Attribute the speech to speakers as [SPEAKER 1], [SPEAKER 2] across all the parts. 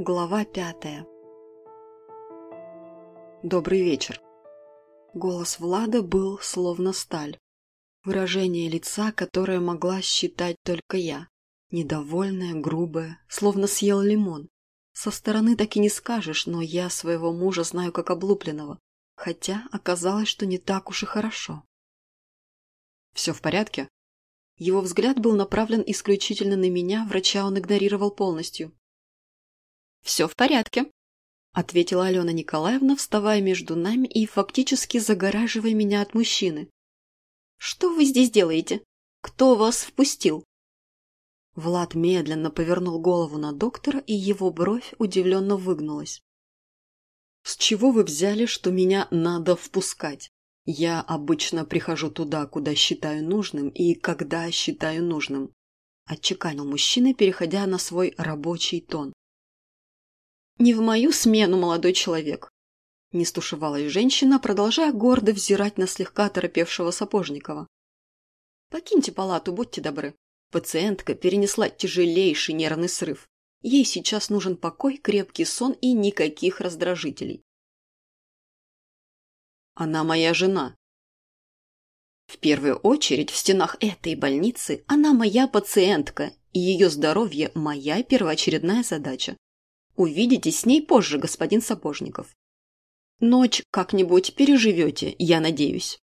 [SPEAKER 1] Глава пятая Добрый вечер. Голос Влада был словно сталь. Выражение лица, которое могла считать только я. Недовольное, грубое, словно съел лимон. Со стороны так и не скажешь, но я своего мужа знаю как облупленного. Хотя оказалось, что не так уж и хорошо. «Все в порядке?» Его взгляд был направлен исключительно на меня, врача он игнорировал полностью. «Все в порядке», — ответила Алена Николаевна, вставая между нами и фактически загораживая меня от мужчины. «Что вы здесь делаете? Кто вас впустил?» Влад медленно повернул голову на доктора, и его бровь удивленно выгнулась. «С чего вы взяли, что меня надо впускать?» Я обычно прихожу туда, куда считаю нужным и когда считаю нужным. Отчеканил мужчина, переходя на свой рабочий тон. «Не в мою смену, молодой человек!» Не стушевалась женщина, продолжая гордо взирать на слегка торопевшего Сапожникова. «Покиньте палату, будьте добры. Пациентка перенесла тяжелейший нервный срыв. Ей сейчас нужен покой, крепкий сон и никаких раздражителей. Она моя жена. В первую очередь в стенах этой больницы она моя пациентка, и ее здоровье – моя первоочередная задача. Увидитесь с ней позже, господин Сапожников. Ночь как-нибудь переживете, я надеюсь.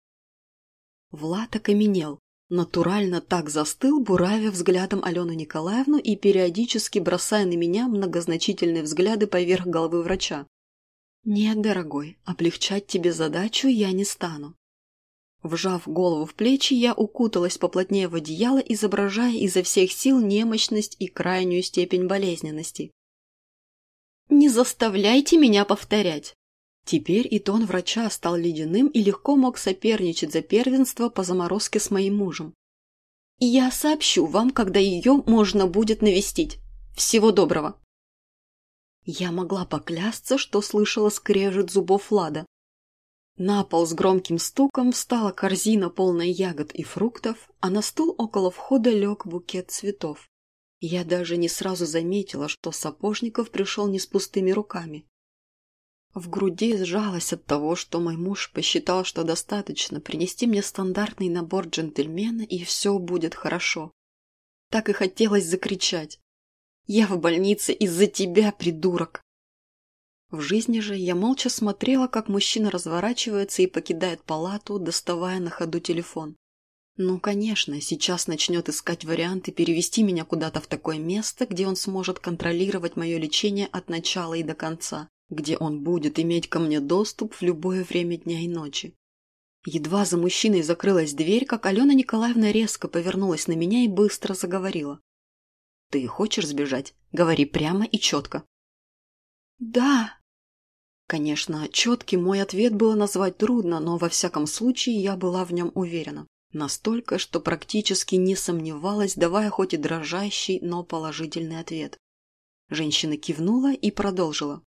[SPEAKER 1] Влад окаменел, натурально так застыл, буравя взглядом Алену Николаевну и периодически бросая на меня многозначительные взгляды поверх головы врача. «Нет, дорогой, облегчать тебе задачу я не стану». Вжав голову в плечи, я укуталась поплотнее в одеяло, изображая изо всех сил немощность и крайнюю степень болезненности. «Не заставляйте меня повторять!» Теперь и тон врача стал ледяным и легко мог соперничать за первенство по заморозке с моим мужем. «Я сообщу вам, когда ее можно будет навестить. Всего доброго!» Я могла поклясться, что слышала скрежет зубов Лада. На пол с громким стуком встала корзина, полная ягод и фруктов, а на стул около входа лег букет цветов. Я даже не сразу заметила, что Сапожников пришел не с пустыми руками. В груди сжалась от того, что мой муж посчитал, что достаточно принести мне стандартный набор джентльмена, и все будет хорошо. Так и хотелось закричать. Я в больнице из-за тебя, придурок!» В жизни же я молча смотрела, как мужчина разворачивается и покидает палату, доставая на ходу телефон. Ну, конечно, сейчас начнет искать варианты перевести меня куда-то в такое место, где он сможет контролировать мое лечение от начала и до конца, где он будет иметь ко мне доступ в любое время дня и ночи. Едва за мужчиной закрылась дверь, как Алена Николаевна резко повернулась на меня и быстро заговорила. Ты хочешь сбежать? Говори прямо и четко. Да. Конечно, четкий мой ответ было назвать трудно, но во всяком случае я была в нем уверена. Настолько, что практически не сомневалась, давая хоть и дрожащий, но положительный ответ. Женщина кивнула и продолжила.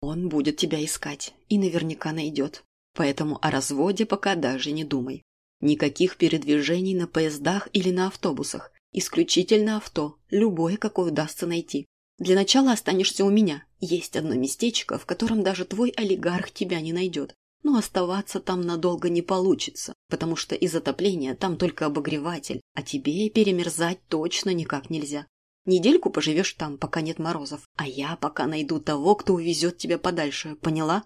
[SPEAKER 1] «Он будет тебя искать и наверняка найдет. Поэтому о разводе пока даже не думай. Никаких передвижений на поездах или на автобусах. Исключительно авто, любое, какое удастся найти. Для начала останешься у меня. Есть одно местечко, в котором даже твой олигарх тебя не найдет. Но оставаться там надолго не получится, потому что из отопления там только обогреватель, а тебе перемерзать точно никак нельзя. Недельку поживешь там, пока нет морозов, а я пока найду того, кто увезет тебя подальше, поняла?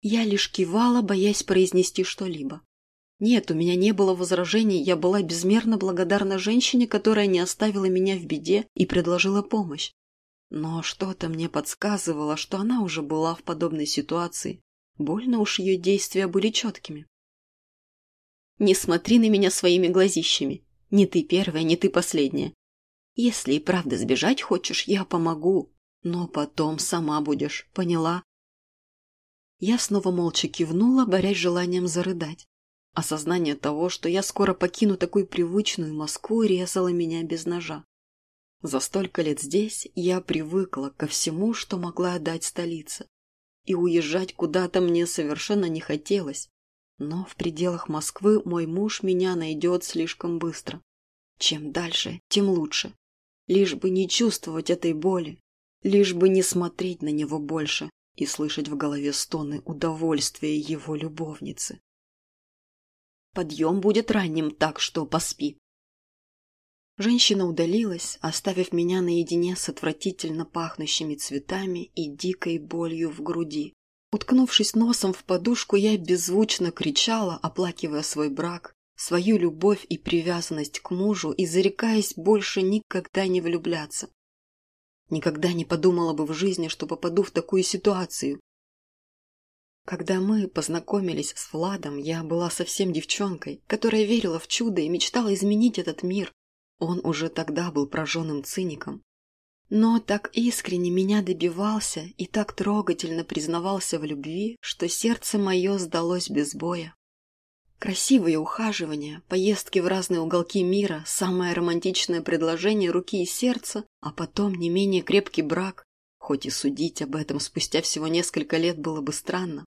[SPEAKER 1] Я лишь кивала, боясь произнести что-либо. Нет, у меня не было возражений, я была безмерно благодарна женщине, которая не оставила меня в беде и предложила помощь. Но что-то мне подсказывало, что она уже была в подобной ситуации. Больно уж ее действия были четкими. «Не смотри на меня своими глазищами. Не ты первая, не ты последняя. Если и правда сбежать хочешь, я помогу. Но потом сама будешь, поняла?» Я снова молча кивнула, борясь желанием зарыдать. Осознание того, что я скоро покину такую привычную Москву, резало меня без ножа. За столько лет здесь я привыкла ко всему, что могла дать столица. И уезжать куда-то мне совершенно не хотелось. Но в пределах Москвы мой муж меня найдет слишком быстро. Чем дальше, тем лучше. Лишь бы не чувствовать этой боли. лишь бы не смотреть на него больше и слышать в голове стоны удовольствия его любовницы. Подъем будет ранним, так что поспи. Женщина удалилась, оставив меня наедине с отвратительно пахнущими цветами и дикой болью в груди. Уткнувшись носом в подушку, я беззвучно кричала, оплакивая свой брак, свою любовь и привязанность к мужу и зарекаясь больше никогда не влюбляться. Никогда не подумала бы в жизни, что попаду в такую ситуацию. Когда мы познакомились с Владом, я была совсем девчонкой, которая верила в чудо и мечтала изменить этот мир. Он уже тогда был прожженным циником. Но так искренне меня добивался и так трогательно признавался в любви, что сердце мое сдалось без боя. Красивые ухаживания, поездки в разные уголки мира, самое романтичное предложение руки и сердца, а потом не менее крепкий брак, хоть и судить об этом спустя всего несколько лет было бы странно.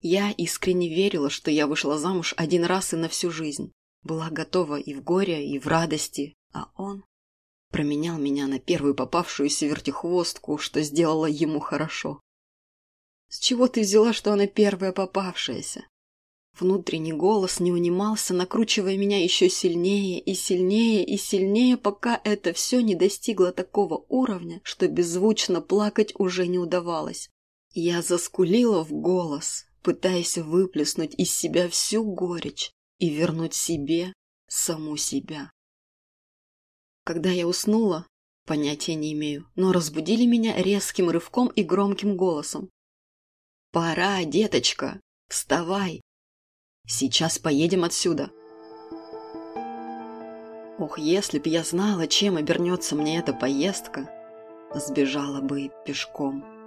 [SPEAKER 1] Я искренне верила, что я вышла замуж один раз и на всю жизнь. Была готова и в горе, и в радости, а он променял меня на первую попавшуюся вертихвостку, что сделала ему хорошо. С чего ты взяла, что она первая попавшаяся? Внутренний голос не унимался, накручивая меня еще сильнее и сильнее и сильнее, пока это все не достигло такого уровня, что беззвучно плакать уже не удавалось. Я заскулила в голос, пытаясь выплеснуть из себя всю горечь и вернуть себе саму себя. Когда я уснула, понятия не имею, но разбудили меня резким рывком и громким голосом. «Пора, деточка! Вставай! Сейчас поедем отсюда. Ох, если б я знала, чем обернется мне эта поездка, сбежала бы пешком.